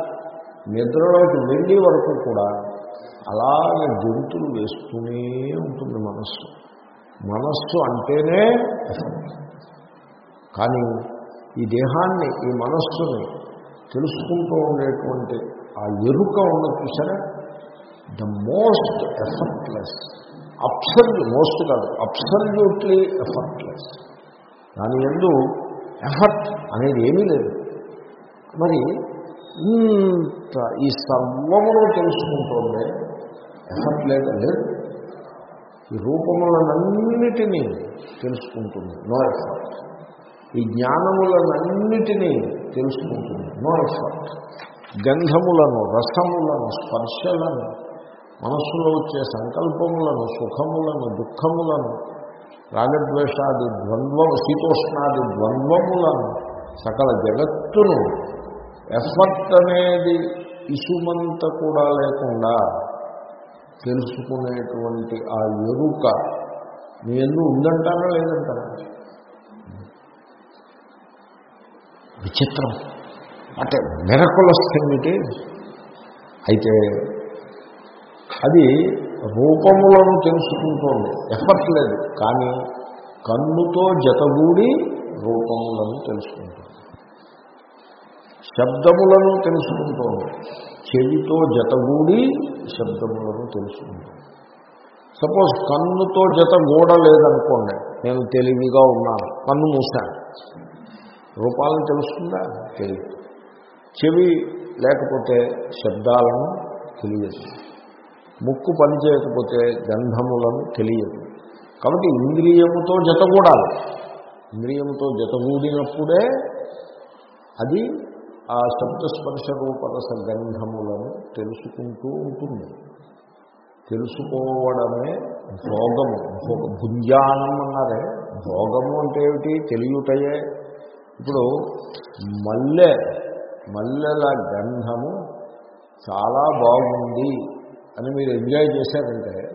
నిద్రలోకి వెళ్ళే వరకు కూడా అలాగే గొంతులు వేస్తూనే ఉంటుంది మనస్సు. మనస్సు అంటేనే కానీ ఈ దేహాన్ని ఈ మనస్సుని తెలుసుకుంటూ ఉండేటువంటి ఆ ఎరుక ఉన్న చూసారా the most effortless absolute most కాదు అప్సల్యూట్లీ ఎఫర్ట్లెస్ దాని ఎందు ఎఫర్ట్ అనేది ఏమీ లేదు. మరి ఇంత ఈ సర్వమును ఉండే ఎఫర్ట్ లేదు లేదు. ఈ రూపములనన్నిటినీ తెలుసుకుంటుంది. నో ఎఫర్ట్ ఈ జ్ఞానములనన్నిటినీ తెలుసుకుంటుంది. నో ఎఫర్ట్ గంధములను రసములను స్పర్శలను మనస్సులో వచ్చే సంకల్పములను సుఖములను దుఃఖములను రాగద్వేషాది ద్వంద్వము శీతోష్ణాది ద్వంద్వములను సకల జగత్తును ఎఫర్ట్ అనేది ఇసుమంత కూడా లేకుండా తెలుసుకునేటువంటి ఆ ఎరుక మీ ఎందు ఉందంటారా లేదంటారా? విచిత్రం. అంటే మెరకులస్ థింగ్ అయితే అది రూపములను తెలుసుకుంటోంది. ఎఫర్ట్ లేదు కానీ కన్నుతో జతగూడి రూపములను తెలుసుకుంటుంది. శబ్దములను తెలుసుకుంటోంది. చెవితో జతగూడి శబ్దములను తెలుసుకుంటుంది సపోజ్ కన్నుతో జత గూడలేదనుకోండి నేను తెలివిగా ఉన్నాను కన్ను మూసాను రూపాలను తెలుస్తుందా? తెలియదు. చెవి లేకపోతే శబ్దాలను తెలియదు. ముక్కు పనిచేయకపోతే గంధములను తెలియదు. కాబట్టి ఇంద్రియముతో జతగూడాలి ఇంద్రియముతో జతగూడినప్పుడే అది ఆ శబ్దస్పర్శ రూపరస గంధములను తెలుసుకుంటూ ఉంటుంది. తెలుసుకోవడమే భోగము. భోగ భుంజానం అన్నారే. భోగము అంటే ఏమిటి? తెలియటయే. ఇప్పుడు మల్లె మల్లెల గంధము చాలా బాగుంది అని మీరు ఎంజాయ్ చేశారంటే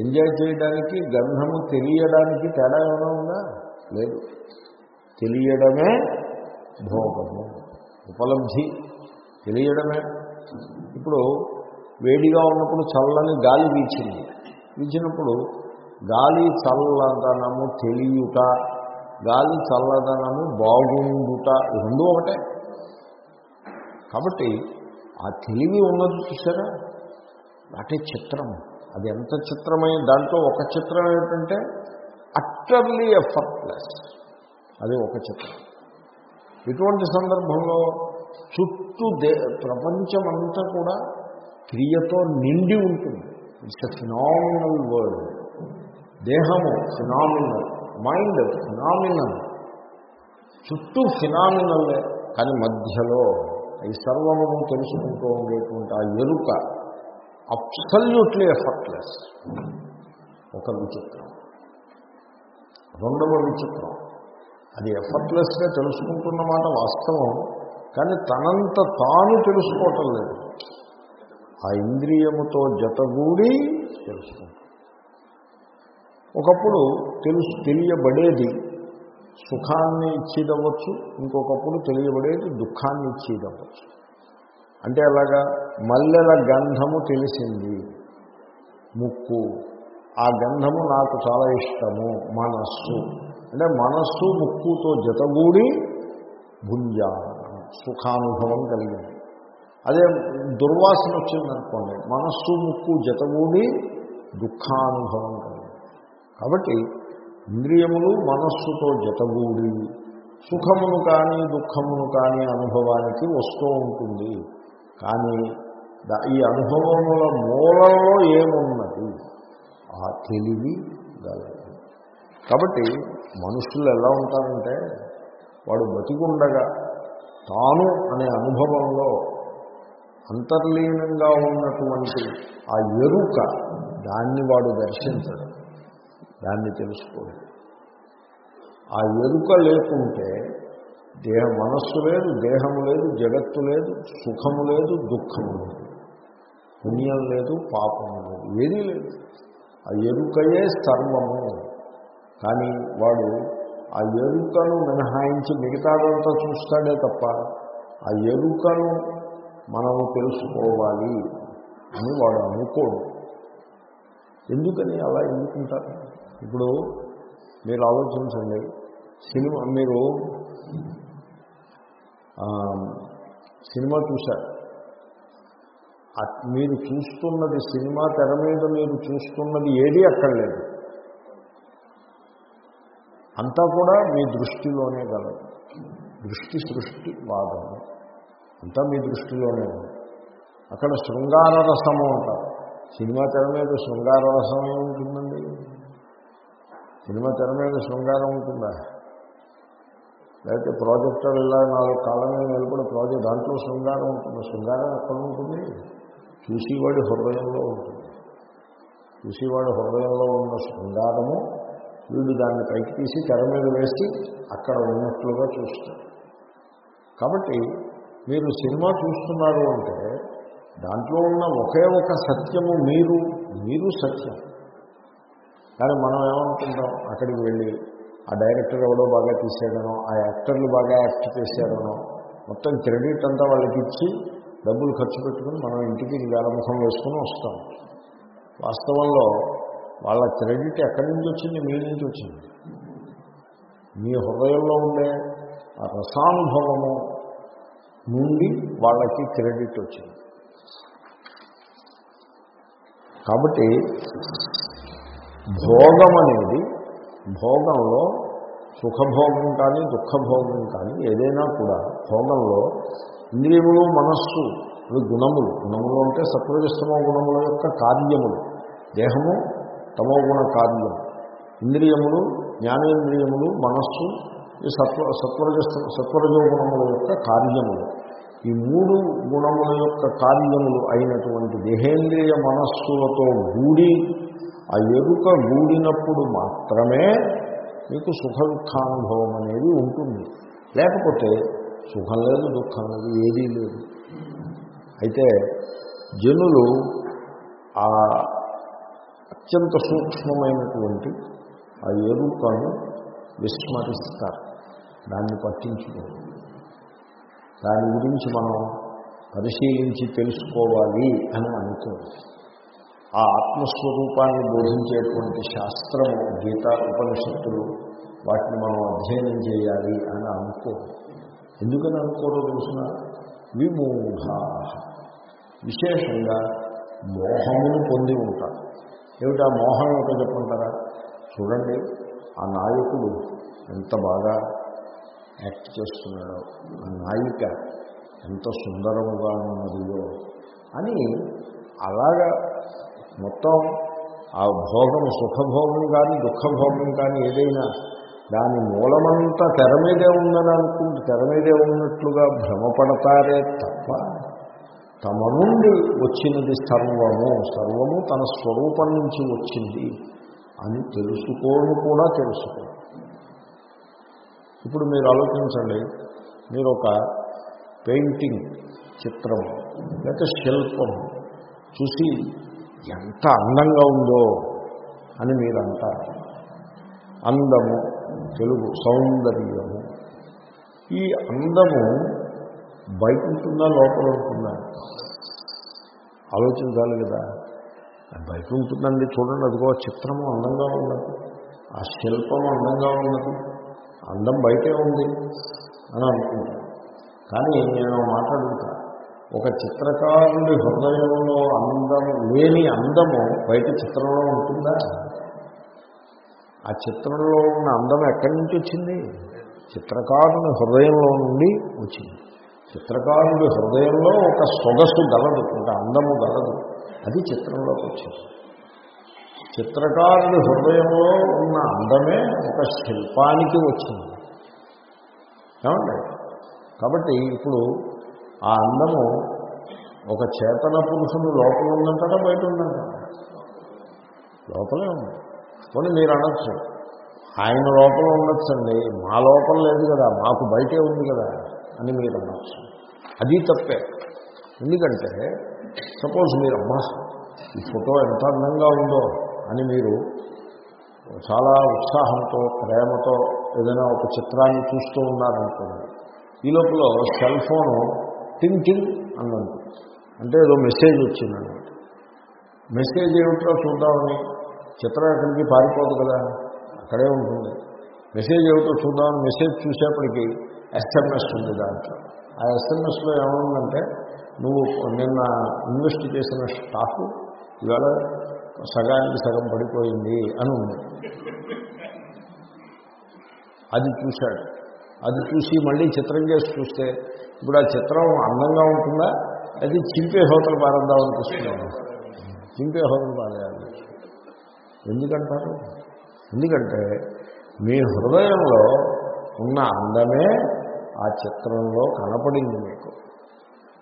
ఎంజాయ్ చేయడానికి గంధము తెలియడానికి తేడా ఏమైనా ఉందా? లేదు. తెలియడమే భోగము. ఉపలబ్ధి తెలియడమే. ఇప్పుడు వేడిగా ఉన్నప్పుడు చల్లని గాలి వీచింది. వీచినప్పుడు గాలి చల్లదనము తెలియుట గాలి చల్లదనము బాగుండుట రెండు ఒకటే. కాబట్టి ఆ తెలివి ఉన్నది చూసారా అటే చిత్రం. అది ఎంత చిత్రమైన దాంట్లో ఒక చిత్రం ఏమిటంటే అట్టర్లీ ఎఫర్ట్లెస్ అది ఒక చిత్రం. ఇటువంటి సందర్భంలో చుట్టూ దే ప్రపంచమంతా కూడా క్రియతో నిండి ఉంటుంది. ఇట్స్ ఎ ఫినామినల్ వరల్డ్ దేహము ఫినామినల్ మైండ్ ఫినామినల్ చుట్టూ ఫినామినల్లే కానీ మధ్యలో ఈ సర్వమును తెలుసుకుంటూ ఉండేటువంటి ఆ ఎరుక అబ్సల్యూట్లీ ఎఫర్ట్లెస్ ఒక విచిత్రం. రెండవ విచిత్రం. అది ఎఫర్ట్లెస్గా తెలుసుకుంటున్నమాట వాస్తవం కానీ తనంత తాను తెలుసుకోవటం లేదు. ఆ ఇంద్రియముతో జతగూడి తెలుసుకుంటాం. ఒకప్పుడు తెలుసు తెలియబడేది సుఖాన్ని ఇచ్చేదవ్వచ్చు ఇంకొకప్పుడు తెలియబడేది దుఃఖాన్ని ఇచ్చేదవ్వచ్చు. అంటే అలాగా మల్లెల గంధము తెలిసింది ముక్కు. ఆ గంధము నాకు చాలా ఇష్టము మనస్సు. అంటే మనస్సు ముక్కుతో జతగూడి భుంజ సుఖానుభవం కలిగింది. అదే దుర్వాసన వచ్చిందనుకోండి మనస్సు ముక్కు జతగూడి దుఃఖానుభవం కలిగింది. కాబట్టి ఇంద్రియములు మనస్సుతో జతగూడి సుఖమును కానీ దుఃఖమును కానీ అనుభవానికి వస్తూ ఉంటుంది. కానీ ఈ అనుభవముల మూలంలో ఏమున్నది? ఆ తెలివి గలదు. కాబట్టి మనుషులు ఎలా ఉంటారంటే వాడు బతికుండగా తాను అనే అనుభవంలో అంతర్లీనంగా ఉన్నటువంటి ఆ ఎరుక దాన్ని వాడు దర్శించడం దాన్ని తెలుసుకోడు ఆ ఎరుక లేకుంటే దేహ మనస్సు లేదు దేహము లేదు జగత్తు లేదు సుఖము లేదు దుఃఖము లేదు. పుణ్యం లేదు పాపము లేదు ఏదీ లేదు. ఆ ఎరుకయే సర్వము. కానీ వాడు ఆ ఎరుకను మినహాయించి మిగతాదంతా చూస్తాడే తప్ప ఆ ఎరుకను మనం తెలుసుకోవాలి అని వాడు అనుకోడు. ఎందుకని అలా ఎందుకుంటారు? ఇప్పుడు మీరు ఆలోచించండి. సినిమా మీరు సినిమా చూశారు. మీరు చూస్తున్నది సినిమా తెర మీద మీరు చూస్తున్నది ఏది అక్కడ లేదు అంతా కూడా మీ దృష్టిలోనే గలదు. దృష్టి సృష్టి వాదము. అంతా మీ దృష్టిలోనే ఉంది. అక్కడ శృంగార రసము అంటారు. సినిమా తెర మీద శృంగార రసం ఏముంటుందండి సినిమా తెర మీద శృంగారం ఉంటుందా? లేకపోతే ప్రాజెక్టర్ ఇలా నాలుగు కాలంలో నిలబడి ప్రాజెక్ట్ దాంట్లో శృంగారం ఉంటుంది. శృంగారం ఎక్కడ ఉంటుంది? చూసేవాడి హృదయంలో ఉంటుంది. చూసేవాడి హృదయంలో ఉన్న శృంగారము వీడు దాన్ని పైకి తీసి తెర మీద వేసి అక్కడ ఉన్నట్లుగా చూస్తారు కాబట్టి మీరు సినిమా చూస్తున్నారు అంటే దాంట్లో ఉన్న ఒకే ఒక సత్యము మీరు మీరు సత్యం. కానీ మనం ఏమనుకుంటాం? అక్కడికి వెళ్ళి ఆ డైరెక్టర్ ఎవడో బాగా తీసాడనో ఆ యాక్టర్లు బాగా యాక్ట్ చేశారనో మొత్తం క్రెడిట్ అంతా వాళ్ళకి ఇచ్చి డబ్బులు ఖర్చు పెట్టుకుని మనం ఇంటికి వేలముఖం వేసుకుని వస్తాం. వాస్తవంలో వాళ్ళ క్రెడిట్ ఎక్కడి నుంచి వచ్చింది? మీ నుంచి వచ్చింది. మీ హృదయంలో ఉండే రసానుభవము నుండి వాళ్ళకి క్రెడిట్ వచ్చింది. కాబట్టి భోగం అనేది భోగంలో సుఖభోగం కానీ దుఃఖభోగం కానీ ఏదైనా కూడా భోగంలో ఇంద్రియములు మనస్సు అవి గుణములు. గుణములు అంటే సత్వజస్తమ గుణముల యొక్క కార్యములు. దేహము తమో గుణ ఇంద్రియములు జ్ఞానేంద్రియములు మనస్సు ఈ సత్వ సత్వరజ సత్వరజోగుణముల యొక్క కార్యములు. ఈ మూడు గుణముల యొక్క కార్యములు అయినటువంటి దేహేంద్రియ మనస్సులతో గూడి ఆ ఎరుక గూడినప్పుడు మాత్రమే మీకు సుఖ దుఃఖానుభవం అనేది ఉంటుంది. లేకపోతే సుఖం లేదు దుఃఖం లేదు ఏదీ లేదు. అయితే జనులు ఆ అత్యంత సూక్ష్మమైనటువంటి ఆ ఎరుకను విస్మరిస్తారు. దాన్ని పట్టించుకోరు. దాని గురించి మనం పరిశీలించి తెలుసుకోవాలి అని అనుకోరు. ఆ ఆత్మస్వరూపాన్ని బోధించేటువంటి శాస్త్రము గీత ఉపనిషత్తులు వాటిని మనం అధ్యయనం చేయాలి అని అనుకోరు. ఎందుకని అనుకోరో తెలిసిన? విమూఢ విశేషంగా మోహమును పొంది ఉంటారు. ఏమిటా మోహం ఏమిటో చెప్పుకుంటారా? చూడండి ఆ నాయకుడు ఎంత బాగా యాక్ట్ చేస్తున్నాడో ఆ నాయిక ఎంత సుందరముగా ఉన్నదియో అని అలాగా మొత్తం ఆ భోగం సుఖభోగం కానీ దుఃఖభోగం కానీ ఏదైనా దాని మూలమంతా తెర మీదే ఉందని అనుకుంటే తెర మీదే ఉన్నట్లుగా భ్రమపడతారే తప్ప తమ నుండి వచ్చినది సర్వము సర్వము తన స్వరూపం నుంచి వచ్చింది అని తెలుసుకోను కూడా తెలుసుకో ఇప్పుడు మీరు ఆలోచించండి మీరు ఒక పెయింటింగ్ చిత్రం లేక శిల్పం చూసి ఎంత అందంగా ఉందో అని మీరు అంటారు అందము తెలుగు సౌందర్యము ఈ అందము బయట ఉంటుందా లోపల ఉంటుందా ఆలోచించాలి కదా. బయట ఉంటుందండి చూడండి అదిగో చిత్రము అందంగా ఉన్నది. ఆ శిల్పం అందంగా ఉన్నది. అందం బయటే ఉంది అని అనుకుంటాను. కానీ నేను మాట్లాడుతా ఒక చిత్రకారుడి హృదయంలో అందం లేని అందము బయట చిత్రంలో ఉంటుందా? ఆ చిత్రంలో ఉన్న అందం ఎక్కడి నుంచి వచ్చింది? చిత్రకారుని హృదయంలో నుండి వచ్చింది. చిత్రకారుడి హృదయంలో ఒక సొగసు గలదు ఒక అందము గలదు. అది చిత్రంలోకి వచ్చింది. చిత్రకారుడి హృదయంలో ఉన్న అందమే ఒక శిల్పానికి వచ్చింది. ఏమండి? కాబట్టి ఇప్పుడు ఆ అందము ఒక చేతన పురుషుడు లోపల ఉందంటారా బయట ఉందంటారా? లోపలే ఉంది. పోనీ మీరు అనొచ్చు. ఆయన లోపల ఉండొచ్చండి. మా లోపల లేదు కదా మాకు బయటే ఉంది కదా. అని మీరు అనొచ్చు అది తప్పే. ఎందుకంటే సపోజ్ మీరు అమ్మా ఈ ఫోటో ఎంత అందంగా ఉందో అని మీరు చాలా ఉత్సాహంతో ప్రేమతో ఏదైనా ఒక చిత్రాన్ని చూస్తూ ఉన్నారనుకోండి ఈ లోపల సెల్ ఫోను టింగ్ టింగ్ అన్నది. అంటే ఏదో మెసేజ్ వచ్చిందన్నమాట మెసేజ్ ఏమిటో చూద్దామని. చిత్రం ఎక్కడికి పారిపోదు కదా అక్కడే ఉంటుంది. మెసేజ్ ఏమిటో చూద్దామని మెసేజ్ చూసేప్పటికీ ఎస్ఎంఎస్ ఉంది దాంట్లో. ఆ ఎస్ఎంఎస్లో ఏముందంటే నువ్వు నిన్న ఇన్వెస్ట్ చేసిన స్టాక్ ఇవాళ సగానికి సగం పడిపోయింది అని ఉంది. అది చూశాడు. అది చూసి మళ్ళీ చిత్రం చేసి చూస్తే ఇప్పుడు ఆ చిత్రం అందంగా ఉంటుందా? అది చింపే హోటల్ పారేద్దాం అనిపిస్తుంది చింపే హోటల్ పారేయాలి ఎందుకంటారు? ఎందుకంటే మీ హృదయంలో ఉన్న అందమే ఆ చిత్రంలో కనపడింది మీకు.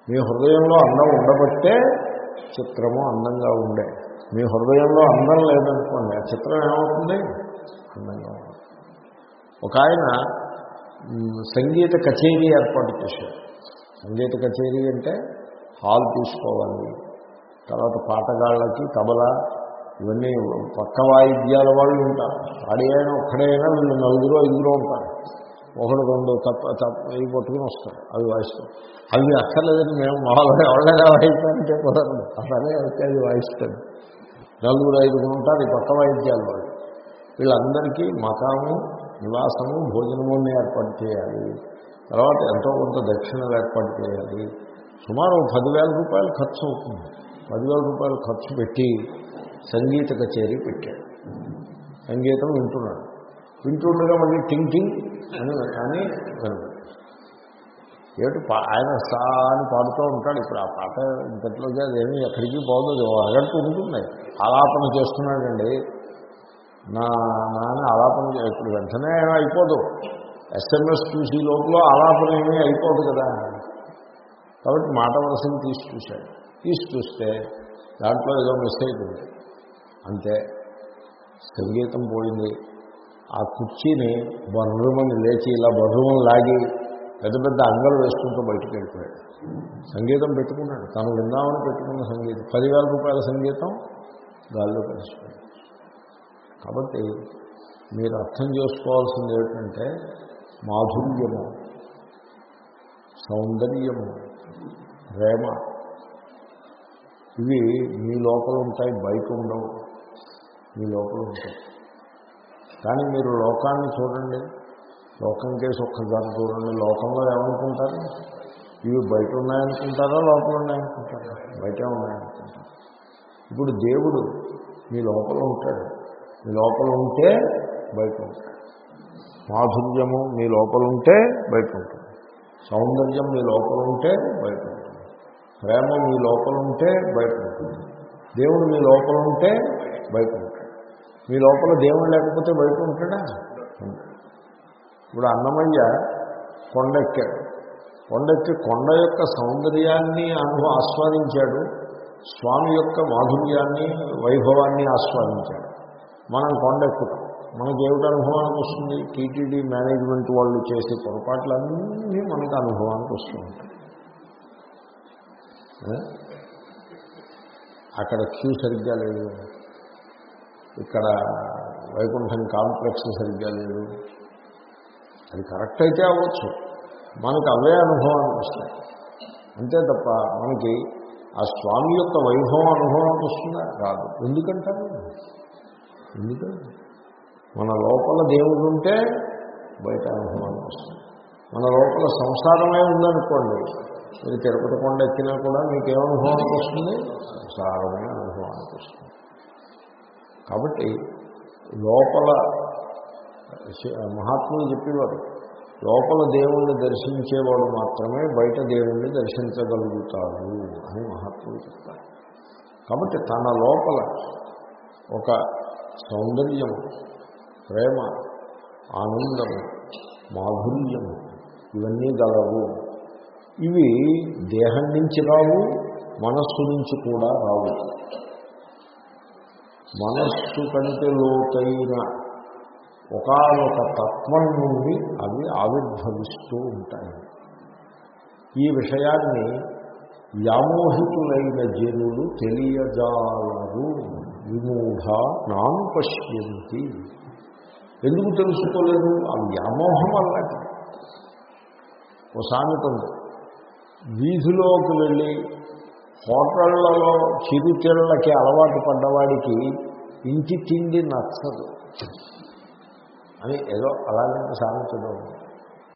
మీ హృదయంలో అందం ఉండబట్టే చిత్రము అందంగా ఉండే. మీ హృదయంలో అందం లేదనుకోండి ఆ చిత్రం ఏమవుతుంది? అందంగా ఉంటుంది. ఒక ఆయన సంగీత కచేరీ ఏర్పాటు చేశారు సంగీత కచేరీ అంటే హాల్ తీసుకోవాలి తర్వాత పాటగాళ్ళకి తబలా ఇవన్నీ పక్క వాయిద్యాల వాళ్ళు ఉంటారు. ఆడి అయినా ఒక్కడైనా వీళ్ళు నలుగురు ఐదుగురు ఉంటారు. ఒకడు రెండు తప్ప తప్ప ఇవి పట్టుకుని వస్తారు అవి వాయిస్తారు అవి అక్కర్లేదని మేము మామూలుగా ఎవరైనా వాయిస్తారంటే కుదరదు అసలే వచ్చి అది వాయిస్తాడు. నలుగురు ఐదుగురు ఉంటారు ఈ పక్క వాయిద్యాలు వాళ్ళు. వీళ్ళందరికీ మకాము నివాసము భోజనము ఏర్పాటు చేయాలి. తర్వాత ఎంతో కొంత దక్షిణలు ఏర్పాటు చేయాలి. సుమారు పదివేల రూపాయలు ఖర్చు అవుతుంది. పదివేల రూపాయలు ఖర్చు పెట్టి సంగీత కచేరీ పెట్టాడు. సంగీతం వింటున్నాడు. వింటుండగా మళ్ళీ టింగ్ టింగ్ అని కానీ ఏమిటి పా- ఆయన సా అని పాడుతూ ఉంటాడు. ఇప్పుడు ఆ పాట ఇంతట్లోకి అదేమి ఎక్కడికి బాగుంది అరగంట ఉంటుంది. ఆలాపన చేస్తున్నాడండి. నా నాన్న ఆలాపన ఇప్పుడు వెంటనే అయిపోదు. ఎస్ఎంఎస్ చూసి లోపల ఆలాపన ఏమీ అయిపోదు కదా. కాబట్టి మాట వలసని తీసి చూశాడు. తీసి చూస్తే దాంట్లో ఏదో మిస్టేక్ ఉంది అంతే. సంగీతం పోయింది. ఆ కుర్చీని బర్రుమని లేచి ఇలా బర్రుమని లాగి పెద్ద పెద్ద అంగలు వేసుకుంటూ బయటికి వెళ్ళిపోయాడు. సంగీతం పెట్టుకున్నాడు. తను విందామని పెట్టుకున్న సంగీతం. పదివేల రూపాయల సంగీతం గాల్లో కలిసిపోయాడు కాబట్టి మీరు అర్థం చేసుకోవాల్సింది ఏమిటంటే మాధుర్యము సౌందర్యము ప్రేమ. ఇవి మీ లోపల ఉంటాయి బయట ఉండవు. మీ లోపల ఉంటాయి. కానీ మీరు లోకాన్ని చూడండి. లోకం కేసు ఒక్కసారి చూడండి. లోకంలో ఏమనుకుంటారు? ఇవి బయట ఉన్నాయనుకుంటారా? లోపల ఉన్నాయనుకుంటారా? బయటే ఉన్నాయనుకుంటారు? ఇప్పుడు దేవుడు మీ లోపల ఉంటాడు. మీ లోపల ఉంటే బయట ఉంటాడు. మాధుర్యము మీ లోపల ఉంటే బయట ఉంటుంది. సౌందర్యం మీ లోపల ఉంటే బయట ఉంటుంది. ప్రేమ మీ లోపల ఉంటే బయట ఉంటుంది. దేవుడు మీ లోపల ఉంటే బయట మీ లోపల దేవుడు లేకపోతే బయట ఉంటాడా? ఇప్పుడు అన్నమయ్య కొండెక్కాడు. కొండెక్కి కొండ యొక్క సౌందర్యాన్ని అనుభవ ఆస్వాదించాడు. స్వామి యొక్క మాధుర్యాన్ని వైభవాన్ని ఆస్వాదించాడు. మనం కొండెక్కుతాం. మనకి ఏమిటి అనుభవానికి వస్తుంది? టీటీడీ మేనేజ్మెంట్ వాళ్ళు చేసే పొరపాట్లన్నీ మనకు అనుభవానికి వస్తూ అక్కడ క్యూ సరిగ్గా లేదు. ఇక్కడ వైకుంఠం కాంప్లెక్స్ సరిగ్గా లేదు. అది కరెక్ట్ అయితే అవ్వచ్చు. మనకు అవే అనుభవానికి వస్తాయి. అంతే తప్ప మనకి ఆ స్వామి యొక్క వైభవం అనుభవానికి వస్తుందా? రాదు. ఎందుకంటారు? ఎందుకంటే మన లోపల దేవుడు ఉంటే బయట అనుభవానికి వస్తుంది మన లోపల సంసారమే ఉందనుకోండి మీరు తిరుపతి కొండ ఎక్కినా కూడా మీకేమనుభవానికి వస్తుంది? సంసారమే అనుభవానికి వస్తుంది. కాబట్టి లోపల మహాత్ములు చెప్పేవారు లోపల దేవుణ్ణి దర్శించేవాడు మాత్రమే బయట దేవుణ్ణి దర్శించగలుగుతాడు అని మహాత్ములు చెప్తారు. కాబట్టి తన లోపల ఒక సౌందర్యము ప్రేమ ఆనందము మాధుర్యము ఇవన్నీ గలవు. ఇవి దేహం నుంచి రావు మనస్సు నుంచి కూడా రావు. మనస్సు కంటే లోతైన ఒకనొక తత్వం నుండి అవి ఆవిర్భవిస్తూ ఉంటాయి. ఈ విషయాన్ని వ్యామోహితులైన జనులు తెలియజాలరు. విమూఢ నాన్ పశ్యంతి. ఎందుకు తెలుసుకోలేదు? ఆ వ్యామోహం అలాంటి ఓ సామెత ఉంది. వీధిలోకి వెళ్ళి హోటళ్ళలో చిరుతిళ్ళకి అలవాటు పడ్డవాడికి ఇంటి తిండి నచ్చదు. అని ఏదో అలాంటి సామెతలో.